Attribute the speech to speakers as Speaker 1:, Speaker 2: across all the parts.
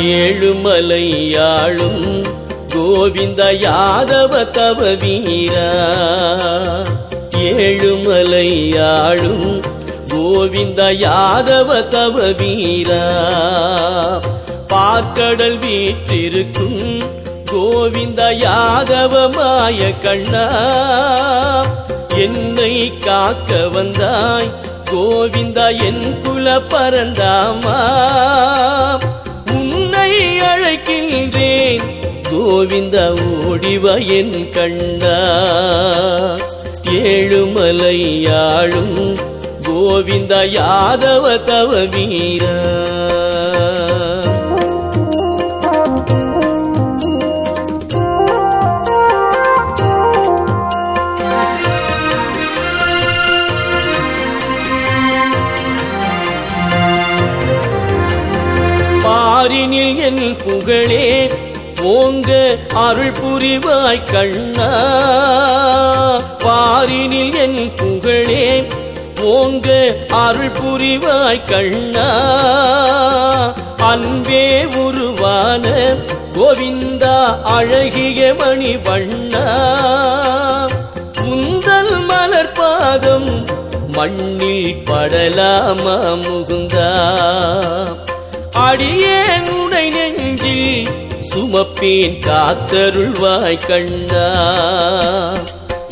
Speaker 1: ஏழுமலையாளும் கோவிந்த யாதவ தவ வீரா. ஏழுமலையாளும் கோவிந்த யாதவ தவ வீரா. பார்க்கடல் வீற்றிருக்கும் கோவிந்த யாதவ மாய கண்ணா. என்னை காக்க வந்தாய் கோவிந்தா என் குல பரந்தாமா. அழைக்கின்றேன். கோவிந்த ஓடிவ என் கண்ணா ஏழுமலையாளும் கோவிந்த யாதவ தவ வீரா. என் புகழே ஓங்க அருள் புரிவாய் கண்ணா. பாரினில் என் புகழே ஓங்க அருள் புரிவாய் கண்ணா. அன்பே உருவான கோவிந்தா அழகிய மணி வண்ணா உந்தல் மலர் பாதம் மண்ணில் படலாமா முகுந்தா. அடியேன் உடை நெஞ்சில் சுமப்பேன் காத்தருள்வாய் கண்ணா.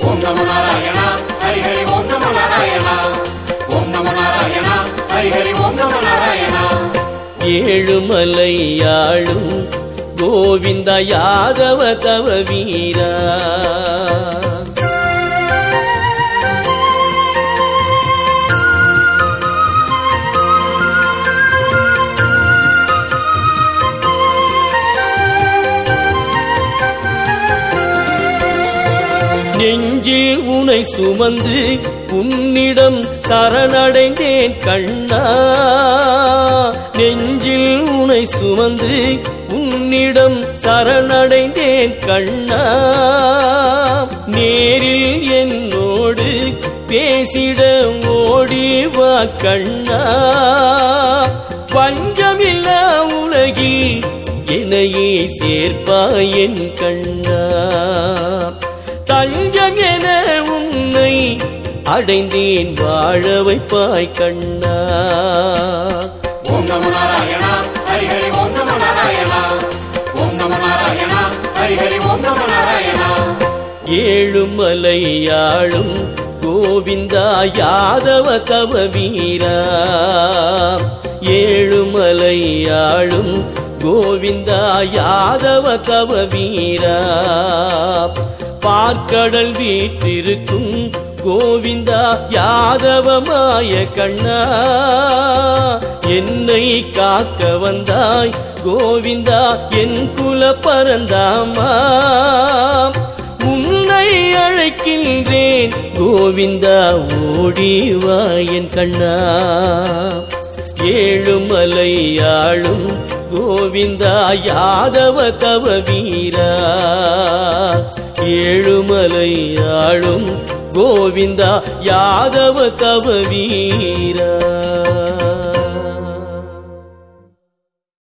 Speaker 2: ஓம் நம நாராயண ஹரி ஹரி ஓம் நம நாராயண. ஓம் நம நாராயண ஹரி ஹரி ஓம் நம நாராயண.
Speaker 1: ஏழுமலையாளும் கோவிந்த யாதவ தவ வீரா. நெஞ்சில் உனை சுமந்து உன்னிடம் சரணடைந்தேன் கண்ணா. நெஞ்சில் உனை சுமந்து உன்னிடம் சரணடைந்தேன் கண்ணா. நேரில் என்னோடு பேசிட ஓடி வா கண்ணா. பஞ்சமில்லா உலகில் என்னையே சேர்ப்பாய் என் கண்ணா. தஞ்சம் என உன்னை அடைந்தேன் வாழ வைப்பாய் கண்ணா.
Speaker 2: ஓம் நம நாராயண ஹரி ஹரி ஓம் நம ஓம் நம ஹரி ஹரி ஓம் நம
Speaker 1: ஏழுமலையாளும் கோவிந்தா யாதவ தவ வீரா ஏழுமலையாளும் கோவிந்தா யாதவ தவ வீரா பார்க்கடல் வீற்றிருக்கும் கோவிந்தா யாதவமாய கண்ணா. என்னை காக்க வந்தாய் கோவிந்தா என் குல பரந்தாமா. உன்னை அழைக்கின்றேன் கோவிந்தா ஓடி என் கண்ணா. ஏழுமலையாளும் கோவிந்தா யாதவ தவ வீரா. ஏழுமலை ஆளும் கோவிந்தா யாதவ தவ வீரா.